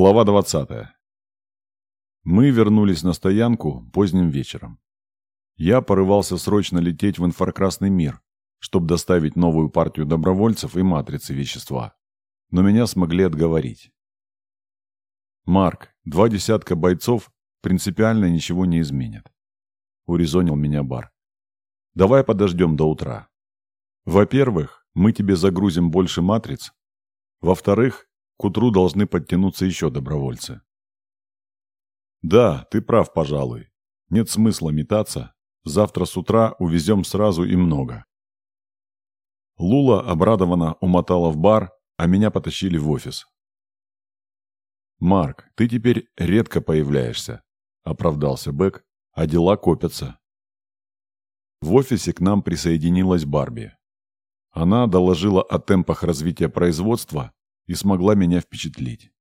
Глава 20. Мы вернулись на стоянку поздним вечером. Я порывался срочно лететь в инфракрасный мир, чтобы доставить новую партию добровольцев и матрицы вещества. Но меня смогли отговорить. «Марк, два десятка бойцов принципиально ничего не изменят», — урезонил меня Бар. «Давай подождем до утра. Во-первых, мы тебе загрузим больше матриц. Во-вторых, к утру должны подтянуться еще добровольцы. Да, ты прав, пожалуй. Нет смысла метаться. Завтра с утра увезем сразу и много. Лула обрадованно умотала в бар, а меня потащили в офис. «Марк, ты теперь редко появляешься», – оправдался Бэк, – «а дела копятся». В офисе к нам присоединилась Барби. Она доложила о темпах развития производства и смогла меня впечатлить.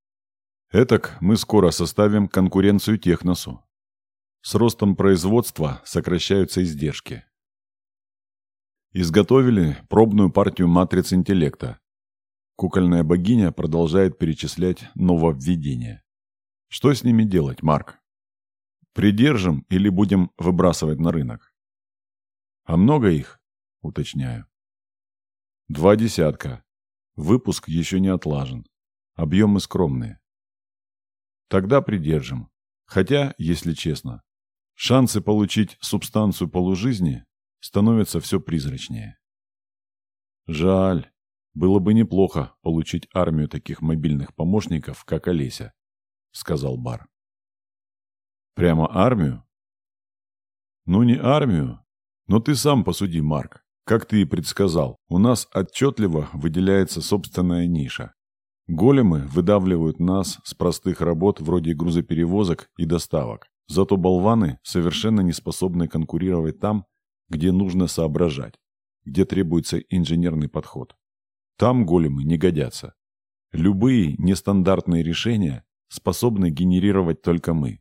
Этак мы скоро составим конкуренцию Техносу. С ростом производства сокращаются издержки. Изготовили пробную партию матриц интеллекта. Кукольная богиня продолжает перечислять нововведения. Что с ними делать, Марк? Придержим или будем выбрасывать на рынок? А много их? Уточняю. Два десятка. Выпуск еще не отлажен. Объемы скромные. Тогда придержим. Хотя, если честно, шансы получить субстанцию полужизни становятся все призрачнее. Жаль. Было бы неплохо получить армию таких мобильных помощников, как Олеся, сказал Бар. Прямо армию? Ну, не армию, но ты сам посуди, Марк. Как ты и предсказал, у нас отчетливо выделяется собственная ниша. Големы выдавливают нас с простых работ вроде грузоперевозок и доставок. Зато болваны совершенно не способны конкурировать там, где нужно соображать, где требуется инженерный подход. Там големы не годятся. Любые нестандартные решения способны генерировать только мы.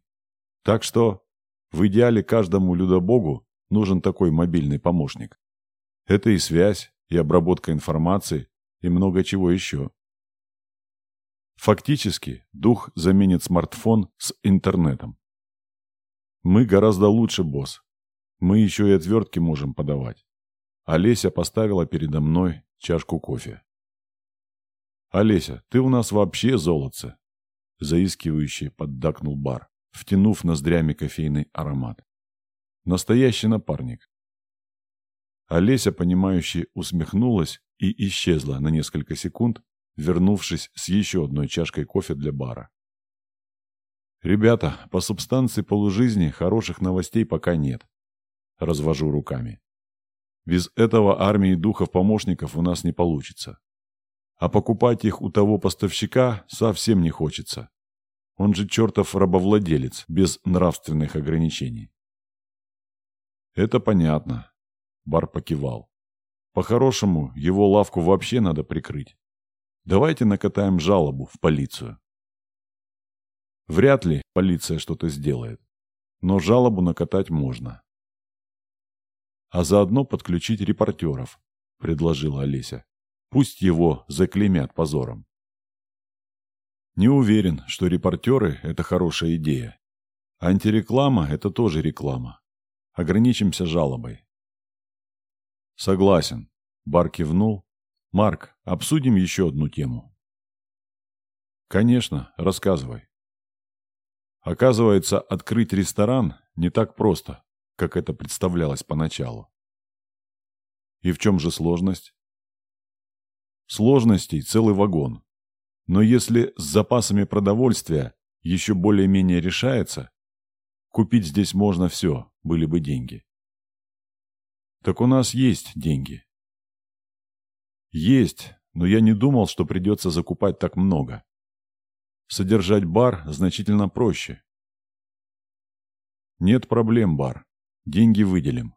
Так что в идеале каждому людобогу нужен такой мобильный помощник. Это и связь, и обработка информации, и много чего еще. Фактически, дух заменит смартфон с интернетом. Мы гораздо лучше, босс. Мы еще и отвертки можем подавать. Олеся поставила передо мной чашку кофе. «Олеся, ты у нас вообще золотце!» Заискивающий поддакнул бар, втянув ноздрями кофейный аромат. «Настоящий напарник. Олеся, понимающе усмехнулась и исчезла на несколько секунд, вернувшись с еще одной чашкой кофе для бара. «Ребята, по субстанции полужизни хороших новостей пока нет», – развожу руками. «Без этого армии духов-помощников у нас не получится. А покупать их у того поставщика совсем не хочется. Он же чертов рабовладелец, без нравственных ограничений». «Это понятно», Бар покивал. По-хорошему, его лавку вообще надо прикрыть. Давайте накатаем жалобу в полицию. Вряд ли полиция что-то сделает. Но жалобу накатать можно. А заодно подключить репортеров, предложила Олеся. Пусть его заклеймят позором. Не уверен, что репортеры – это хорошая идея. Антиреклама – это тоже реклама. Ограничимся жалобой. Согласен. Бар кивнул. Марк, обсудим еще одну тему. Конечно, рассказывай. Оказывается, открыть ресторан не так просто, как это представлялось поначалу. И в чем же сложность? Сложностей целый вагон. Но если с запасами продовольствия еще более-менее решается, купить здесь можно все, были бы деньги. Так у нас есть деньги. Есть, но я не думал, что придется закупать так много. Содержать бар значительно проще. Нет проблем, бар. Деньги выделим.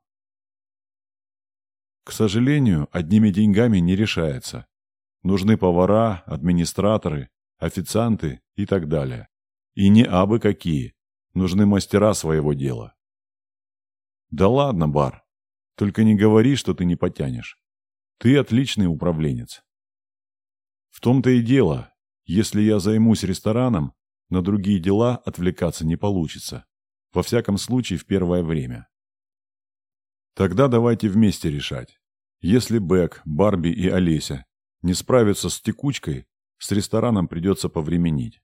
К сожалению, одними деньгами не решается. Нужны повара, администраторы, официанты и так далее. И не абы какие. Нужны мастера своего дела. Да ладно, бар. Только не говори, что ты не потянешь. Ты отличный управленец. В том-то и дело, если я займусь рестораном, На другие дела отвлекаться не получится. Во всяком случае, в первое время. Тогда давайте вместе решать. Если Бэк, Барби и Олеся не справятся с текучкой, с рестораном придется повременить.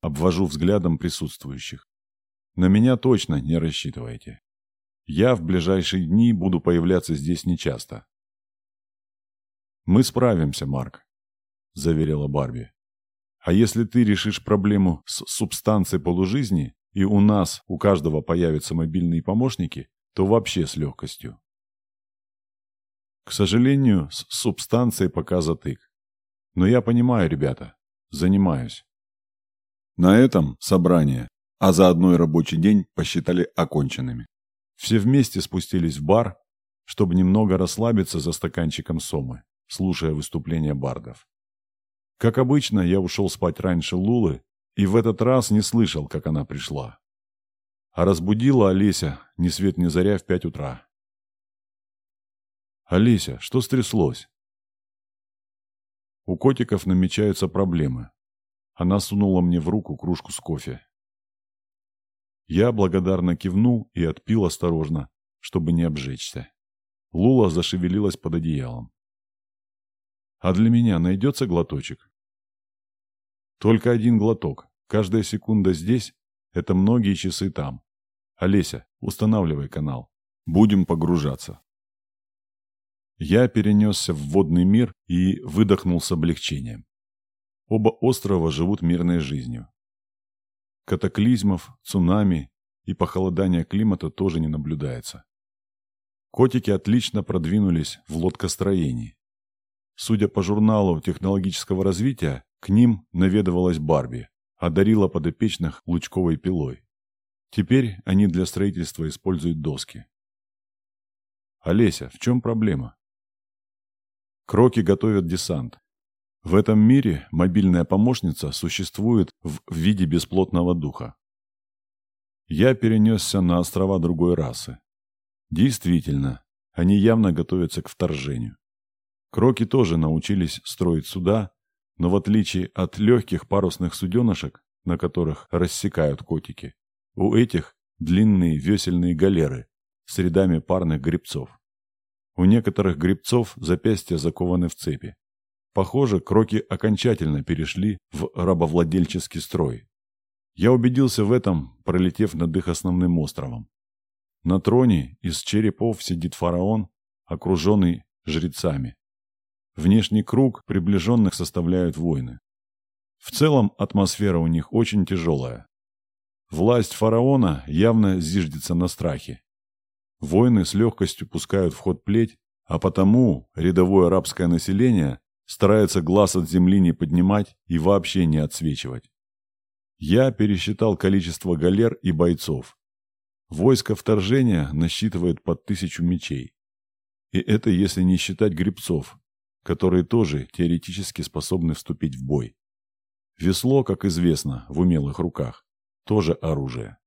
Обвожу взглядом присутствующих. На меня точно не рассчитывайте. Я в ближайшие дни буду появляться здесь нечасто. «Мы справимся, Марк», – заверила Барби. «А если ты решишь проблему с субстанцией полужизни, и у нас, у каждого появятся мобильные помощники, то вообще с легкостью». К сожалению, с субстанцией пока затык. Но я понимаю, ребята, занимаюсь. На этом собрание, а заодно и рабочий день посчитали оконченными. Все вместе спустились в бар, чтобы немного расслабиться за стаканчиком сомы, слушая выступления бардов. Как обычно, я ушел спать раньше Лулы и в этот раз не слышал, как она пришла. А разбудила Олеся ни свет ни заря в пять утра. «Олеся, что стряслось?» У котиков намечаются проблемы. Она сунула мне в руку кружку с кофе. Я благодарно кивнул и отпил осторожно, чтобы не обжечься. Лула зашевелилась под одеялом. «А для меня найдется глоточек?» «Только один глоток. Каждая секунда здесь – это многие часы там. Олеся, устанавливай канал. Будем погружаться». Я перенесся в водный мир и выдохнул с облегчением. Оба острова живут мирной жизнью. Катаклизмов, цунами и похолодания климата тоже не наблюдается. Котики отлично продвинулись в лодкостроении. Судя по журналу технологического развития, к ним наведывалась Барби, одарила подопечных лучковой пилой. Теперь они для строительства используют доски. Олеся, в чем проблема? Кроки готовят десант. В этом мире мобильная помощница существует в виде бесплотного духа. Я перенесся на острова другой расы. Действительно, они явно готовятся к вторжению. Кроки тоже научились строить суда, но в отличие от легких парусных суденышек, на которых рассекают котики, у этих длинные весельные галеры с рядами парных гребцов. У некоторых гребцов запястья закованы в цепи. Похоже, кроки окончательно перешли в рабовладельческий строй. Я убедился в этом, пролетев над их основным островом. На троне из черепов сидит фараон, окруженный жрецами. Внешний круг приближенных составляют воины. В целом атмосфера у них очень тяжелая. Власть фараона явно зиждется на страхе. Воины с легкостью пускают в ход плеть, а потому рядовое арабское население старается глаз от земли не поднимать и вообще не отсвечивать. Я пересчитал количество галер и бойцов. Войско вторжения насчитывает под тысячу мечей. И это если не считать грибцов, которые тоже теоретически способны вступить в бой. Весло, как известно, в умелых руках, тоже оружие.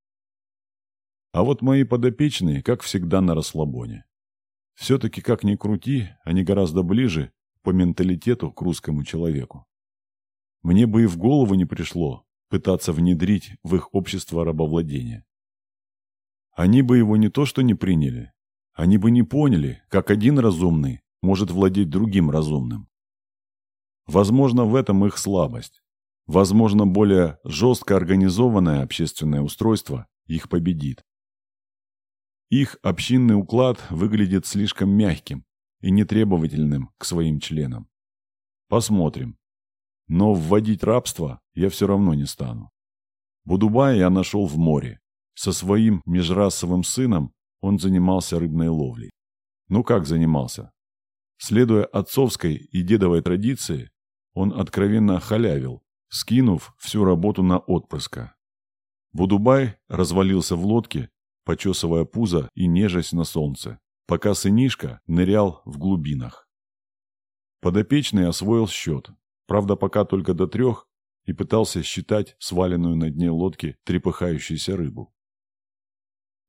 А вот мои подопечные, как всегда, на расслабоне. Все-таки, как ни крути, они гораздо ближе по менталитету к русскому человеку. Мне бы и в голову не пришло пытаться внедрить в их общество рабовладения. Они бы его не то что не приняли, они бы не поняли, как один разумный может владеть другим разумным. Возможно, в этом их слабость. Возможно, более жестко организованное общественное устройство их победит. Их общинный уклад выглядит слишком мягким, и нетребовательным к своим членам. Посмотрим. Но вводить рабство я все равно не стану. Будубая я нашел в море. Со своим межрасовым сыном он занимался рыбной ловлей. Ну как занимался? Следуя отцовской и дедовой традиции, он откровенно халявил, скинув всю работу на отпрыска. Будубай развалился в лодке, почесывая пузо и нежесть на солнце пока сынишка нырял в глубинах. Подопечный освоил счет, правда пока только до трех, и пытался считать сваленную на дне лодки трепыхающуюся рыбу.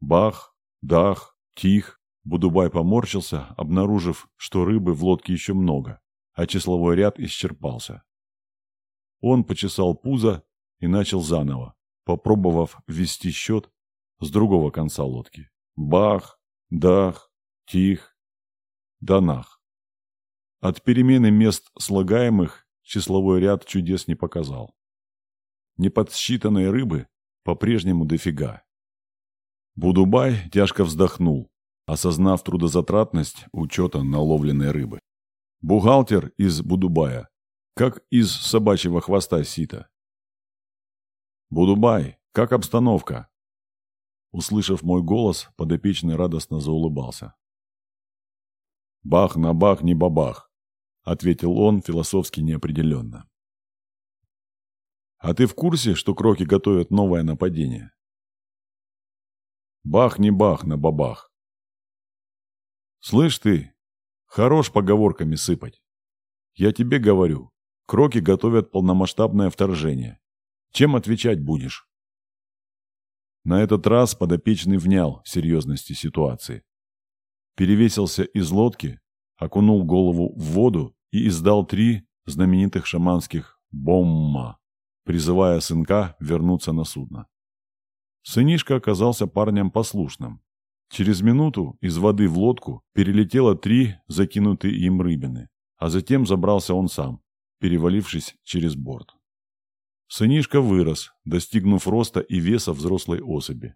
Бах, дах, тих, Будубай поморщился, обнаружив, что рыбы в лодке еще много, а числовой ряд исчерпался. Он почесал пузо и начал заново, попробовав ввести счет с другого конца лодки. Бах, дах, тих, данах. От перемены мест слагаемых числовой ряд чудес не показал. Неподсчитанной рыбы по-прежнему дофига. Будубай тяжко вздохнул, осознав трудозатратность учета наловленной рыбы. Бухгалтер из Будубая, как из собачьего хвоста сита. «Будубай, как обстановка?» Услышав мой голос, подопечный радостно заулыбался. «Бах на бах, не бабах», — ответил он философски неопределенно. «А ты в курсе, что кроки готовят новое нападение?» «Бах не бах на бабах». «Слышь ты, хорош поговорками сыпать. Я тебе говорю, кроки готовят полномасштабное вторжение. Чем отвечать будешь?» На этот раз подопечный внял серьезности ситуации. Перевесился из лодки, окунул голову в воду и издал три знаменитых шаманских «бомма», призывая сынка вернуться на судно. Сынишка оказался парнем послушным. Через минуту из воды в лодку перелетело три закинутые им рыбины, а затем забрался он сам, перевалившись через борт. Сынишка вырос, достигнув роста и веса взрослой особи.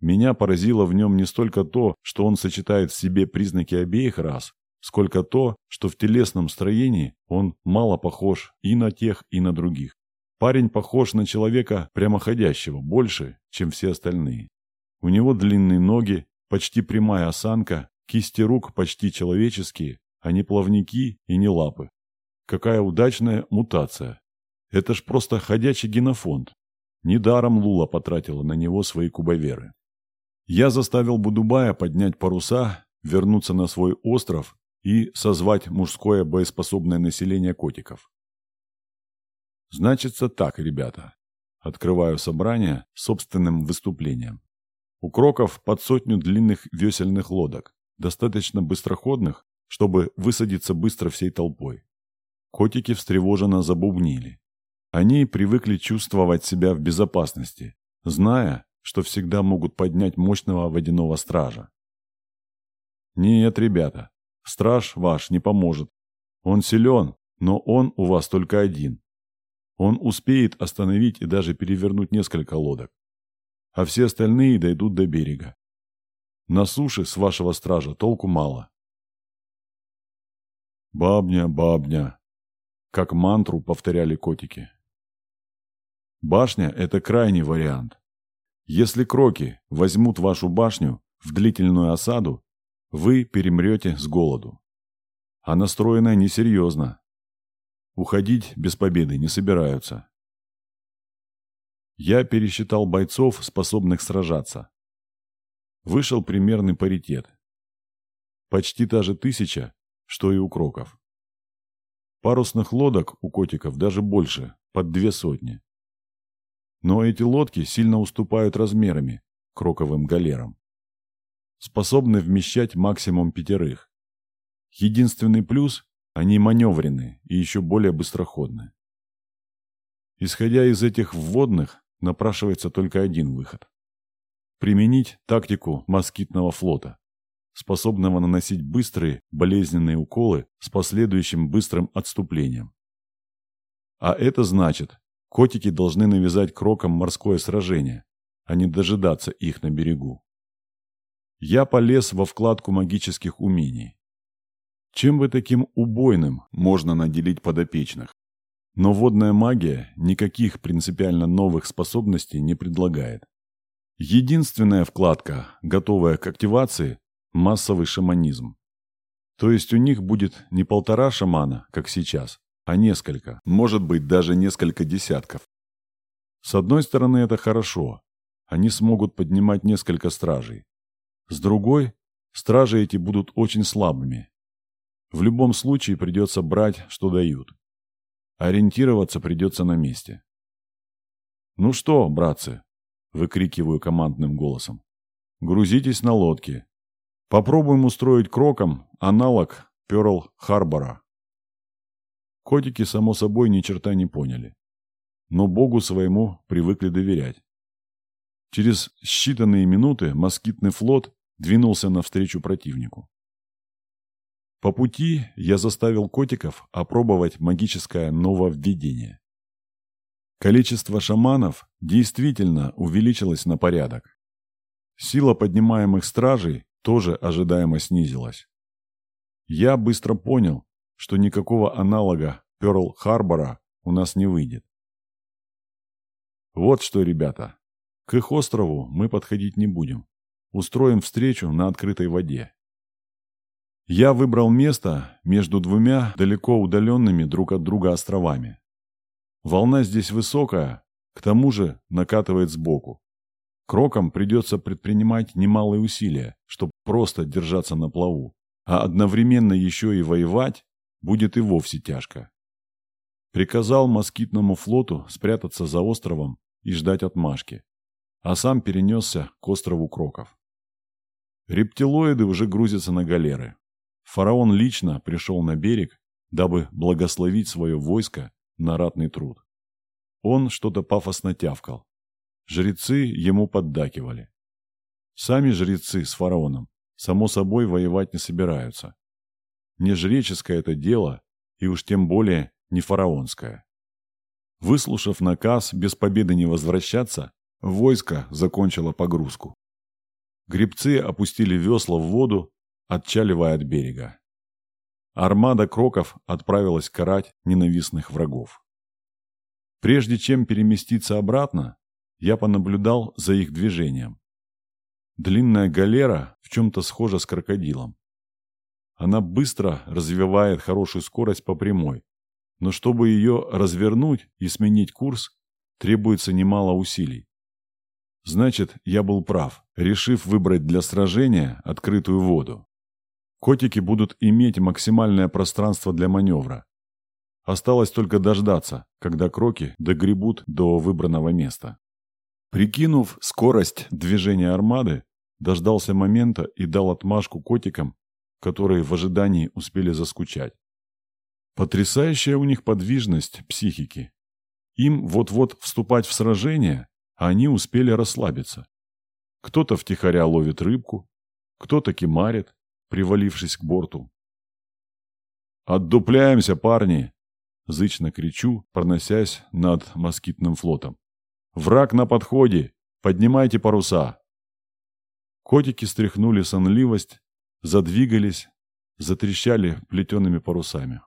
Меня поразило в нем не столько то, что он сочетает в себе признаки обеих рас, сколько то, что в телесном строении он мало похож и на тех, и на других. Парень похож на человека прямоходящего больше, чем все остальные. У него длинные ноги, почти прямая осанка, кисти рук почти человеческие, а не плавники и не лапы. Какая удачная мутация. Это ж просто ходячий генофонд. Недаром Лула потратила на него свои кубоверы. Я заставил Будубая поднять паруса, вернуться на свой остров и созвать мужское боеспособное население котиков. Значится так, ребята. Открываю собрание собственным выступлением. У кроков под сотню длинных весельных лодок, достаточно быстроходных, чтобы высадиться быстро всей толпой. Котики встревоженно забубнили. Они привыкли чувствовать себя в безопасности, зная, что всегда могут поднять мощного водяного стража. Нет, ребята, страж ваш не поможет. Он силен, но он у вас только один. Он успеет остановить и даже перевернуть несколько лодок. А все остальные дойдут до берега. На суше с вашего стража толку мало. «Бабня, бабня», — как мантру повторяли котики. Башня – это крайний вариант. Если кроки возьмут вашу башню в длительную осаду, вы перемрете с голоду. А настроенная несерьезно. Уходить без победы не собираются. Я пересчитал бойцов, способных сражаться. Вышел примерный паритет. Почти та же тысяча, что и у кроков. Парусных лодок у котиков даже больше, под две сотни. Но эти лодки сильно уступают размерами кроковым галерам. Способны вмещать максимум пятерых. Единственный плюс – они маневренные и еще более быстроходные. Исходя из этих вводных, напрашивается только один выход. Применить тактику москитного флота, способного наносить быстрые болезненные уколы с последующим быстрым отступлением. А это значит Котики должны навязать крокам морское сражение, а не дожидаться их на берегу. Я полез во вкладку магических умений. Чем бы таким убойным можно наделить подопечных? Но водная магия никаких принципиально новых способностей не предлагает. Единственная вкладка, готовая к активации – массовый шаманизм. То есть у них будет не полтора шамана, как сейчас, а несколько, может быть, даже несколько десятков. С одной стороны, это хорошо. Они смогут поднимать несколько стражей. С другой, стражи эти будут очень слабыми. В любом случае придется брать, что дают. Ориентироваться придется на месте. «Ну что, братцы?» – выкрикиваю командным голосом. «Грузитесь на лодки. Попробуем устроить кроком аналог Перл-Харбора». Котики, само собой, ни черта не поняли. но Богу своему привыкли доверять. Через считанные минуты москитный флот двинулся навстречу противнику. По пути я заставил котиков опробовать магическое нововведение. Количество шаманов действительно увеличилось на порядок. Сила поднимаемых стражей тоже ожидаемо снизилась. Я быстро понял, что никакого аналога Пёрл-Харбора у нас не выйдет. Вот что, ребята, к их острову мы подходить не будем. Устроим встречу на открытой воде. Я выбрал место между двумя далеко удаленными друг от друга островами. Волна здесь высокая, к тому же накатывает сбоку. Крокам придется предпринимать немалые усилия, чтобы просто держаться на плаву, а одновременно еще и воевать будет и вовсе тяжко. Приказал москитному флоту спрятаться за островом и ждать отмашки, а сам перенесся к острову Кроков. Рептилоиды уже грузятся на галеры. Фараон лично пришел на берег, дабы благословить свое войско на ратный труд. Он что-то пафосно тявкал. Жрецы ему поддакивали. Сами жрецы с фараоном, само собой, воевать не собираются. Не жреческое это дело, и уж тем более не фараонское. Выслушав наказ без победы не возвращаться, войско закончило погрузку. Гребцы опустили весла в воду, отчаливая от берега. Армада кроков отправилась карать ненавистных врагов. Прежде чем переместиться обратно, я понаблюдал за их движением. Длинная галера в чем-то схожа с крокодилом. Она быстро развивает хорошую скорость по прямой, но чтобы ее развернуть и сменить курс, требуется немало усилий. Значит, я был прав, решив выбрать для сражения открытую воду. Котики будут иметь максимальное пространство для маневра. Осталось только дождаться, когда кроки догребут до выбранного места. Прикинув скорость движения армады, дождался момента и дал отмашку котикам, которые в ожидании успели заскучать. Потрясающая у них подвижность психики. Им вот-вот вступать в сражение, а они успели расслабиться. Кто-то втихаря ловит рыбку, кто-то кимарит, привалившись к борту. «Отдупляемся, парни!» – зычно кричу, проносясь над москитным флотом. «Враг на подходе! Поднимайте паруса!» Котики стряхнули сонливость, задвигались, затрещали плетеными парусами.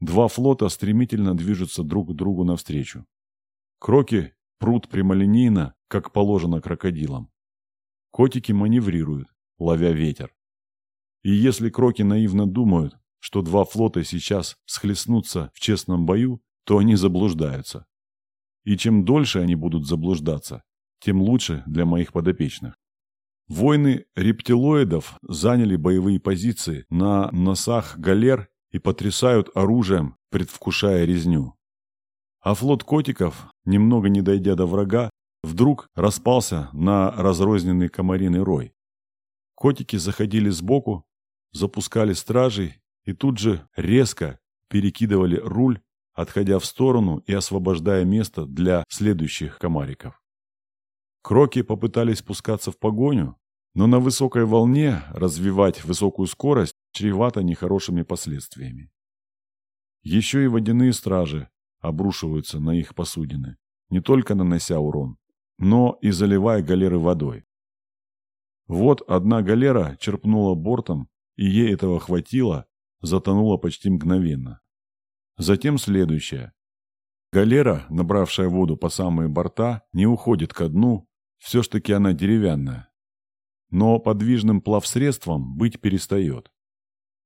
Два флота стремительно движутся друг к другу навстречу. Кроки прут прямолинейно, как положено крокодилам. Котики маневрируют, ловя ветер. И если кроки наивно думают, что два флота сейчас схлестнутся в честном бою, то они заблуждаются. И чем дольше они будут заблуждаться, тем лучше для моих подопечных. Войны рептилоидов заняли боевые позиции на носах галер и потрясают оружием, предвкушая резню. А флот котиков, немного не дойдя до врага, вдруг распался на разрозненный комариный рой. Котики заходили сбоку, запускали стражей и тут же резко перекидывали руль, отходя в сторону и освобождая место для следующих комариков. Кроки попытались спускаться в погоню, но на высокой волне развивать высокую скорость чревато нехорошими последствиями. Еще и водяные стражи обрушиваются на их посудины, не только нанося урон, но и заливая галеры водой. Вот одна галера черпнула бортом, и ей этого хватило, затонула почти мгновенно. Затем следующая. Галера, набравшая воду по самые борта, не уходит ко дну, все ж таки она деревянная. Но подвижным плавсредством быть перестает.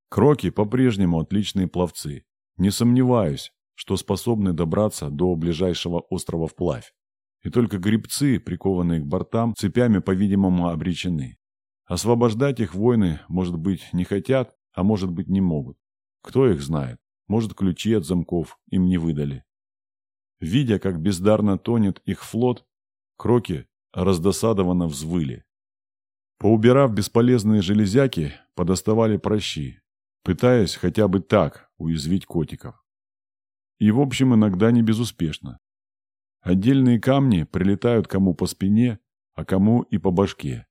Кроки по-прежнему отличные пловцы. Не сомневаюсь, что способны добраться до ближайшего острова вплавь. И только грибцы, прикованные к бортам, цепями, по-видимому, обречены. Освобождать их воины, может быть, не хотят, а может быть, не могут. Кто их знает? Может, ключи от замков им не выдали. Видя, как бездарно тонет их флот, кроки раздосадованно взвыли. Поубирав бесполезные железяки, подоставали прощи, пытаясь хотя бы так уязвить котиков. И в общем иногда не безуспешно. Отдельные камни прилетают кому по спине, а кому и по башке.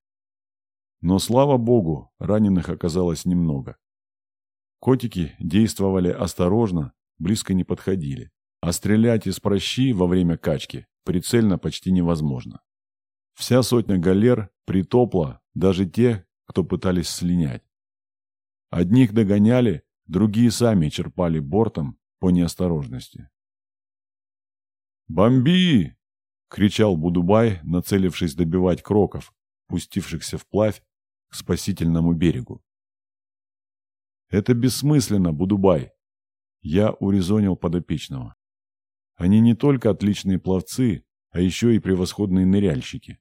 Но, слава богу, раненых оказалось немного. Котики действовали осторожно, близко не подходили. А стрелять из прощи во время качки прицельно почти невозможно. Вся сотня галер притопла, даже те, кто пытались слинять. Одних догоняли, другие сами черпали бортом по неосторожности. «Бомби!» — кричал Будубай, нацелившись добивать кроков, пустившихся вплавь к спасительному берегу. «Это бессмысленно, Будубай!» Я урезонил подопечного. Они не только отличные пловцы, а еще и превосходные ныряльщики.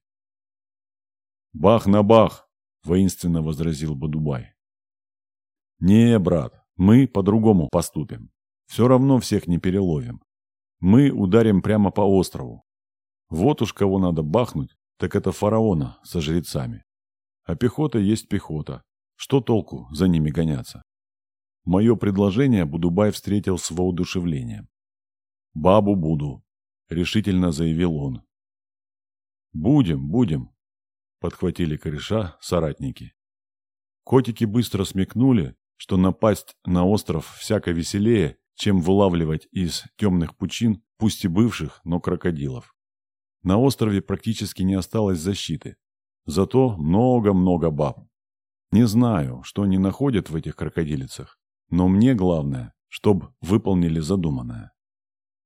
«Бах на бах!» – воинственно возразил Бадубай. «Не, брат, мы по-другому поступим. Все равно всех не переловим. Мы ударим прямо по острову. Вот уж кого надо бахнуть, так это фараона со жрецами. А пехота есть пехота. Что толку за ними гоняться? Мое предложение Будубай встретил с воодушевлением. «Бабу буду», — решительно заявил он. «Будем, будем», — подхватили кореша соратники. Котики быстро смекнули, что напасть на остров всяко веселее, чем вылавливать из темных пучин, пусть и бывших, но крокодилов. На острове практически не осталось защиты. Зато много-много баб. Не знаю, что они находят в этих крокодилицах, но мне главное, чтобы выполнили задуманное.